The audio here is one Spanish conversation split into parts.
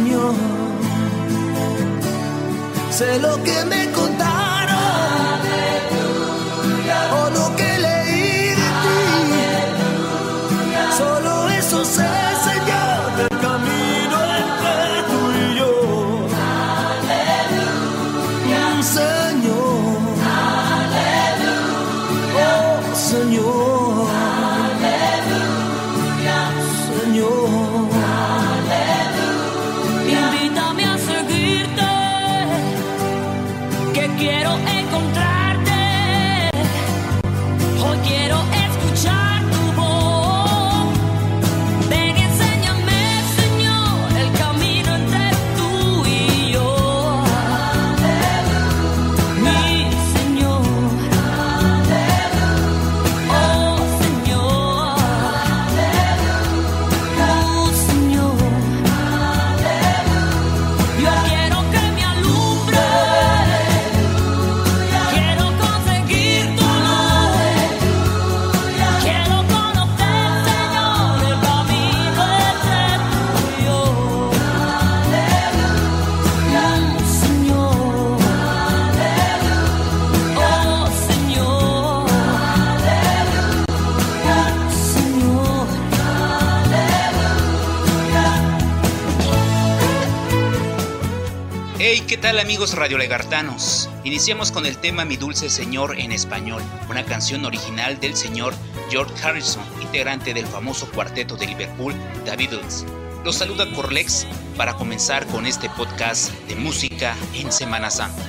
Señor. Sé lo que me contaste. tal amigos radiolegartanos? Iniciamos con el tema Mi Dulce Señor en español, una canción original del señor George Harrison, integrante del famoso cuarteto de Liverpool, The Beatles. Los saluda Corlex para comenzar con este podcast de música en Semana Santa.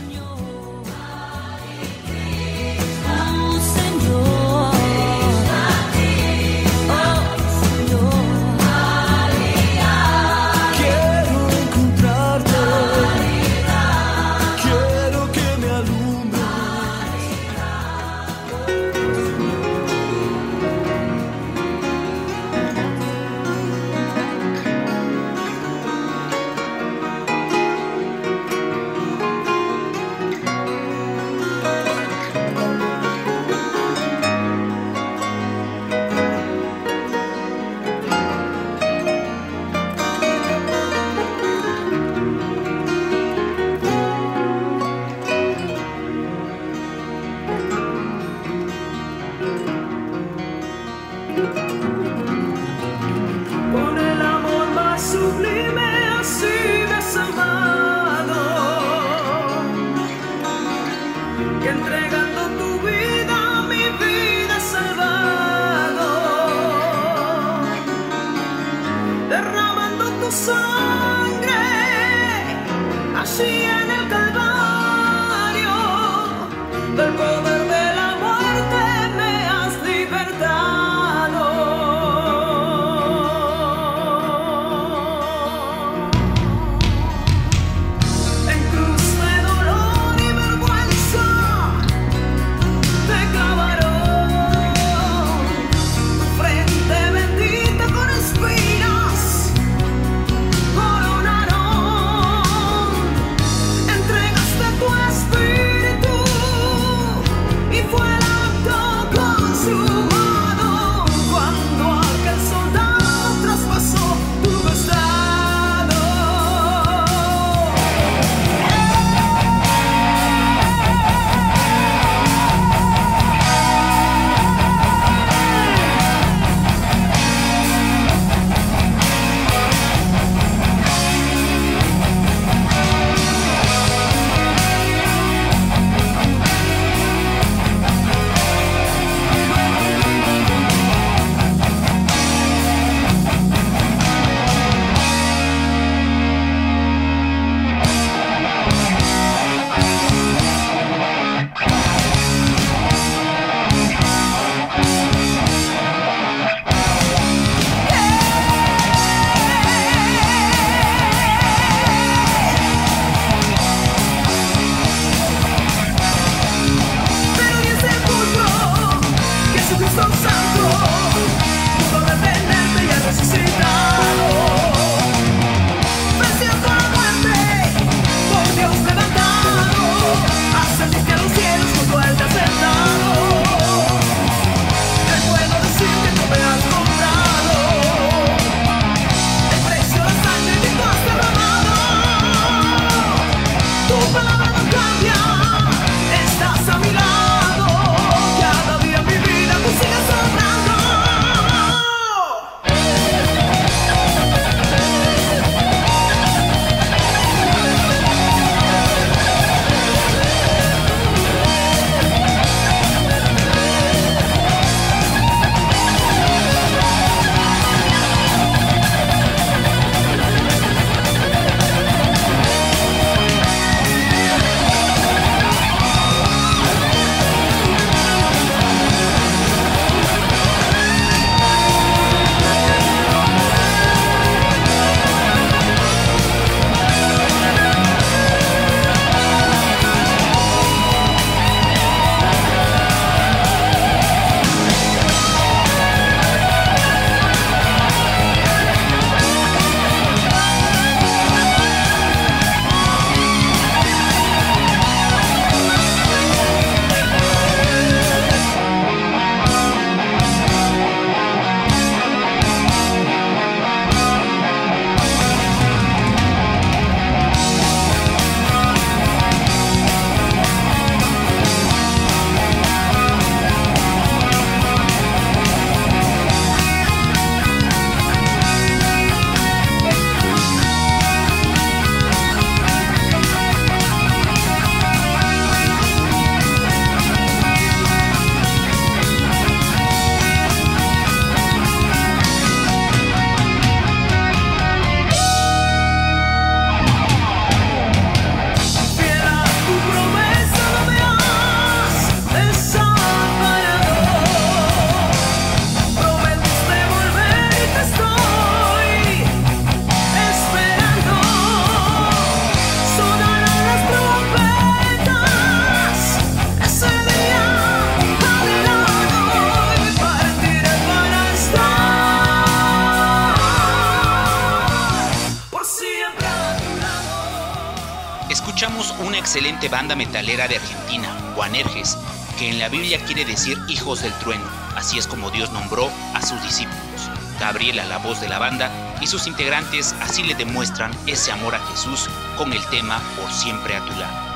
Metalera de Argentina, Juanerges, que en la Biblia quiere decir hijos del trueno, así es como Dios nombró a sus discípulos. Gabriela, la voz de la banda, y sus integrantes así le demuestran ese amor a Jesús con el tema Por siempre a tu lado.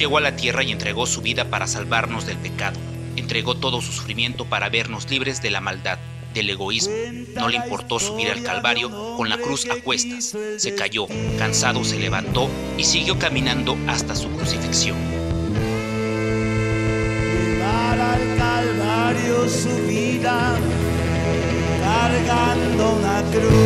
Llegó a la tierra y entregó su vida para salvarnos del pecado. Entregó todo su sufrimiento para vernos libres de la maldad, del egoísmo. No le importó subir al Calvario con la cruz a cuestas. Se cayó, cansado se levantó y siguió caminando hasta su crucifixión. Llevar al Calvario su vida, cargando una cruz.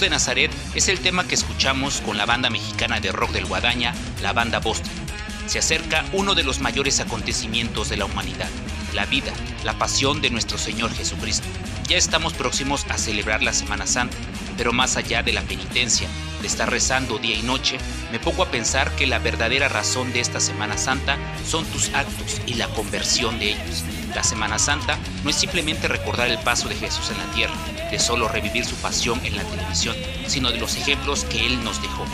De Nazaret es el tema que escuchamos con la banda mexicana de rock del Guadaña, la banda Boston. Se acerca uno de los mayores acontecimientos de la humanidad, la vida, la pasión de nuestro Señor Jesucristo. Ya estamos próximos a celebrar la Semana Santa, pero más allá de la penitencia, de estar rezando día y noche, me pongo a pensar que la verdadera razón de esta Semana Santa son tus actos y la conversión de ellos. La Semana Santa no es simplemente recordar el paso de Jesús en la tierra, de solo revivir su pasión en la televisión, sino de los ejemplos que Él nos dejó.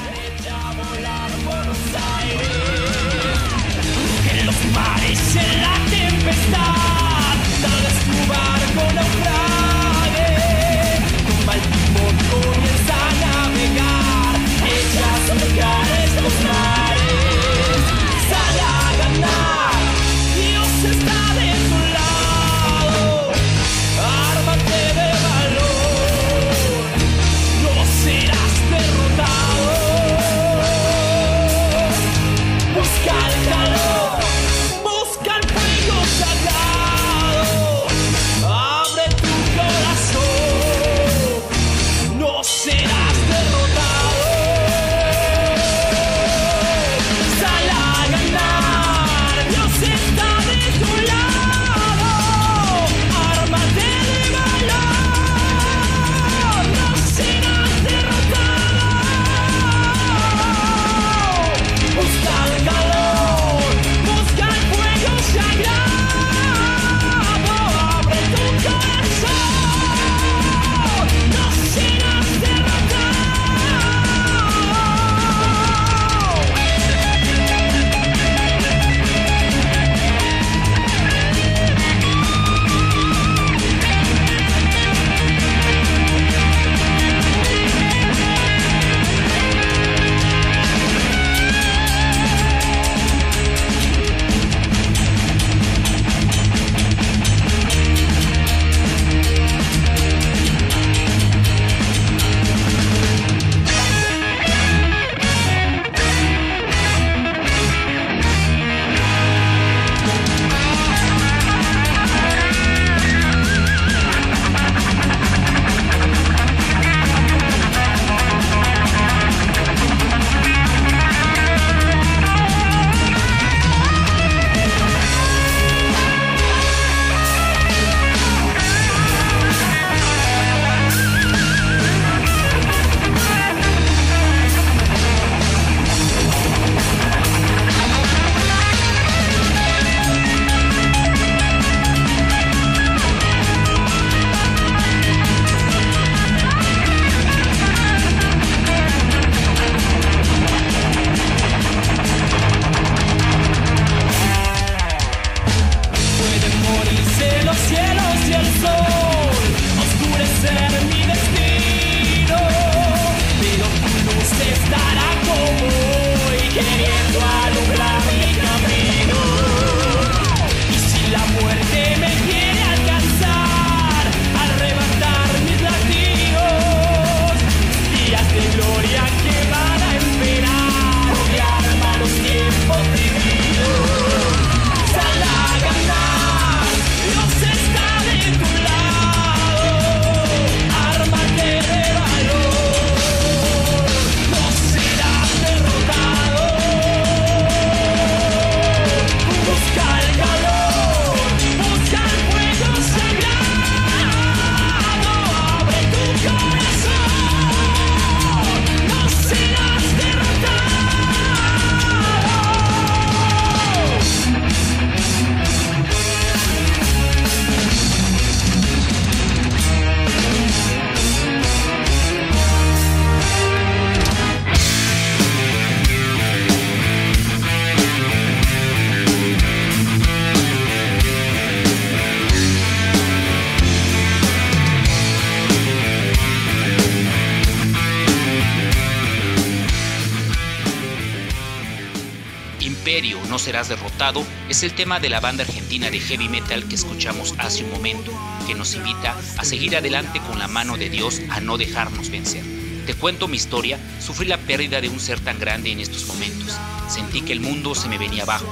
Es el tema de la banda argentina de heavy metal que escuchamos hace un momento, que nos invita a seguir adelante con la mano de Dios a no dejarnos vencer. Te cuento mi historia, sufrí la pérdida de un ser tan grande en estos momentos. Sentí que el mundo se me venía abajo.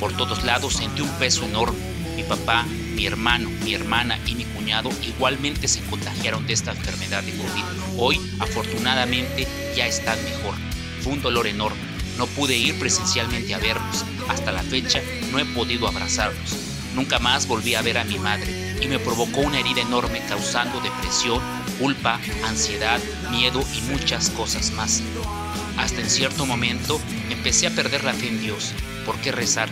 Por todos lados sentí un peso enorme. Mi papá, mi hermano, mi hermana y mi cuñado igualmente se contagiaron de esta enfermedad de COVID. Hoy, afortunadamente, ya están mejor. Fue un dolor enorme. No pude ir presencialmente a verlos. Hasta la fecha no he podido abrazarlos. Nunca más volví a ver a mi madre y me provocó una herida enorme causando depresión, culpa, ansiedad, miedo y muchas cosas más. Hasta en cierto momento empecé a perder la fe en Dios. ¿Por qué rezar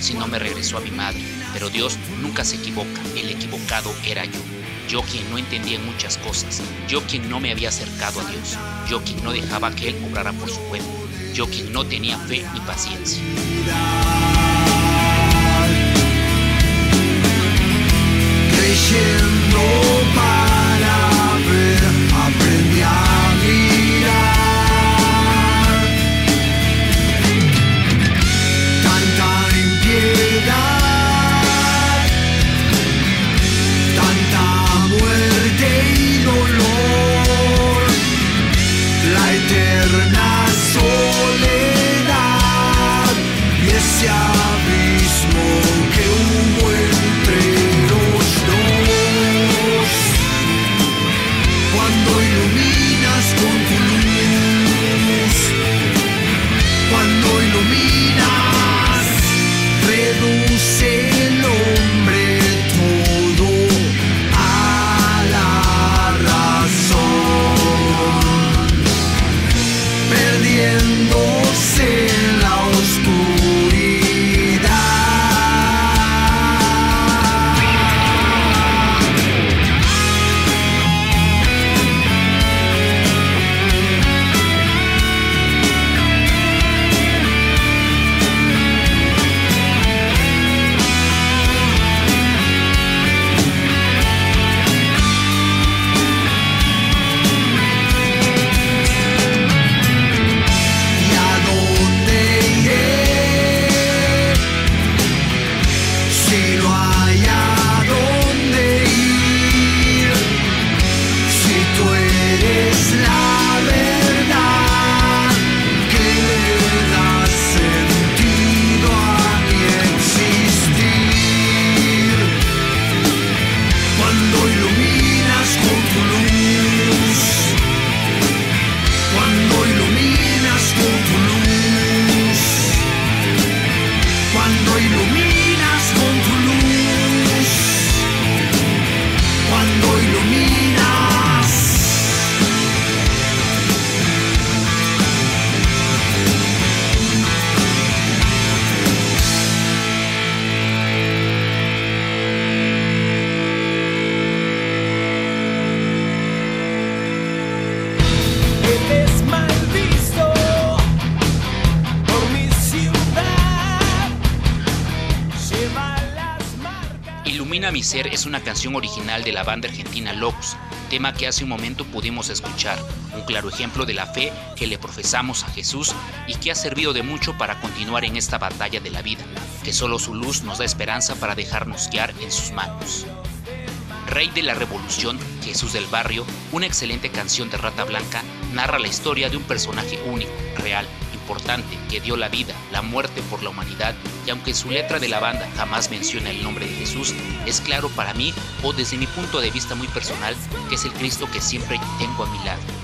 si no me regresó a mi madre? Pero Dios nunca se equivoca, el equivocado era yo. Yo quien no entendía muchas cosas, yo quien no me había acercado a Dios, yo quien no dejaba que Él obrara por su cuenta, yo quien no tenía fe ni paciencia. Perdiéndose Ser es una canción original de la banda argentina Locus, tema que hace un momento pudimos escuchar, un claro ejemplo de la fe que le profesamos a Jesús y que ha servido de mucho para continuar en esta batalla de la vida, que solo su luz nos da esperanza para dejarnos guiar en sus manos. Rey de la Revolución, Jesús del Barrio, una excelente canción de Rata Blanca, narra la historia de un personaje único, real, importante, que dio la vida, la muerte por la humanidad, y aunque su letra de la banda jamás menciona el nombre de Jesús, es claro para mí, o desde mi punto de vista muy personal, que es el Cristo que siempre tengo a mi lado.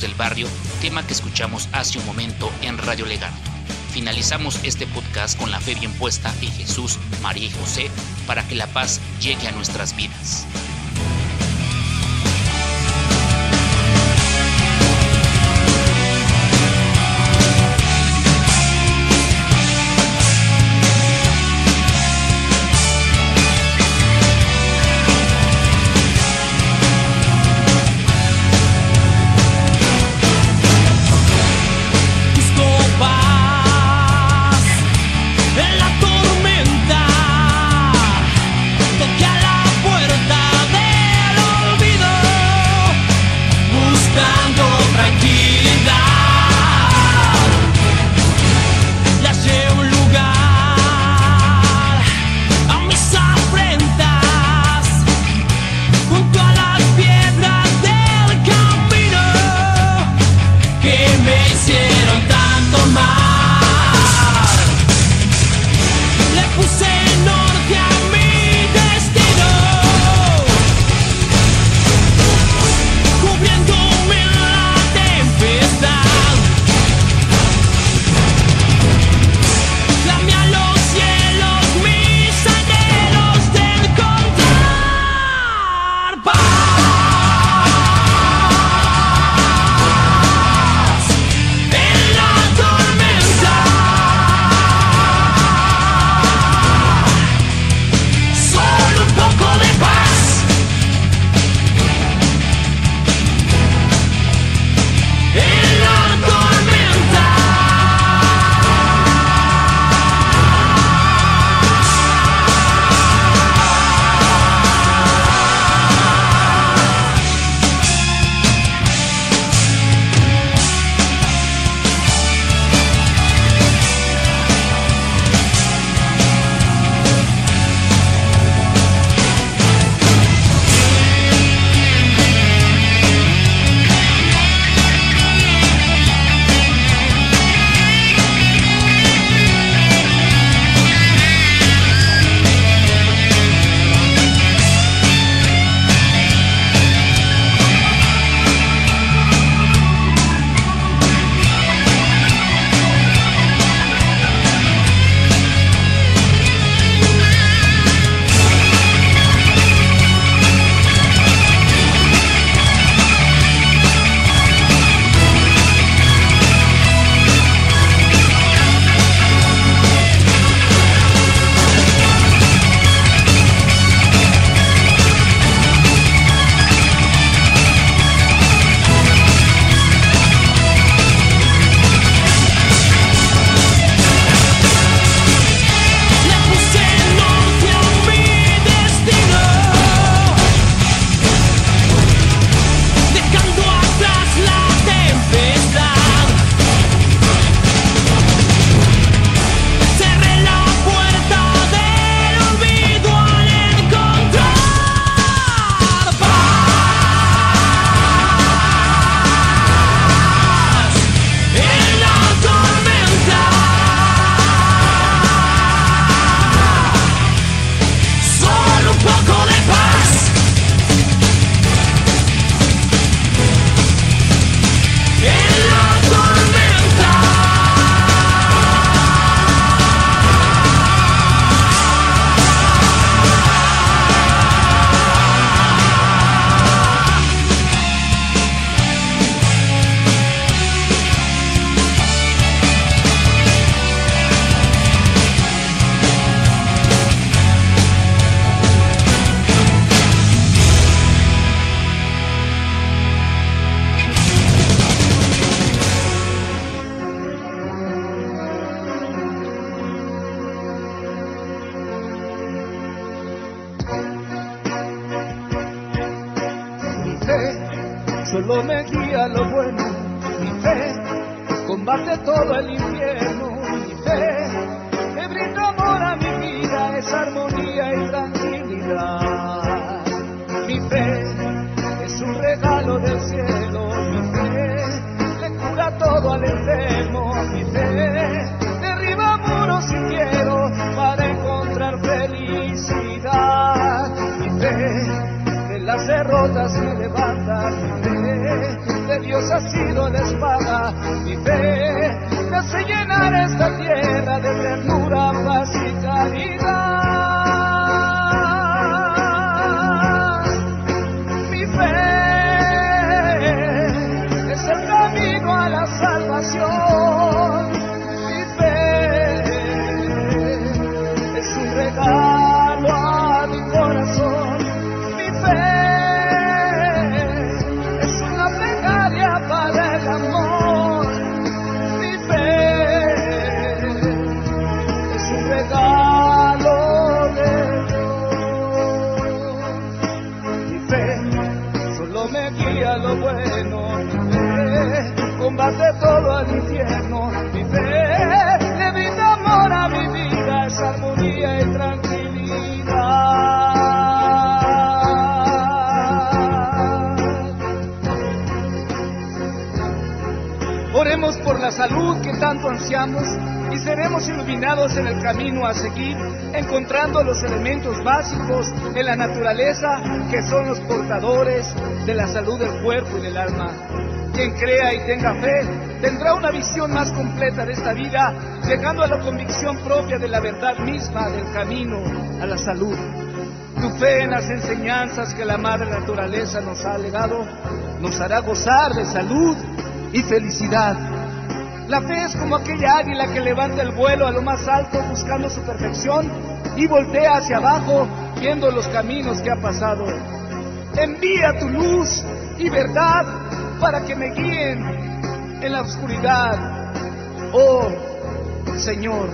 del barrio, tema que escuchamos hace un momento en Radio Legato. Finalizamos este podcast con la fe bien puesta en Jesús, María y José para que la paz llegue a nuestras vidas. derrotas y levantas mi fe. De Dios ha sido la espada, mi fe. Me hace llenar esta tierra de ternura, paz y caridad. Mi fe es el camino a la salvación. El infierno. Mi fe le brinda amor a mi vida, es armonía y tranquilidad. Oremos por la salud que tanto ansiamos y seremos iluminados en el camino a seguir, encontrando los elementos básicos en la naturaleza que son los portadores de la salud del cuerpo y del alma. Quien crea y tenga fe tendrá una visión más completa de esta vida, llegando a la convicción propia de la verdad misma del camino a la salud. Tu fe en las enseñanzas que la madre naturaleza nos ha legado nos hará gozar de salud y felicidad. La fe es como aquella águila que levanta el vuelo a lo más alto buscando su perfección y voltea hacia abajo viendo los caminos que ha pasado. Envía tu luz y verdad para que me guíen en la oscuridad. Oh Señor,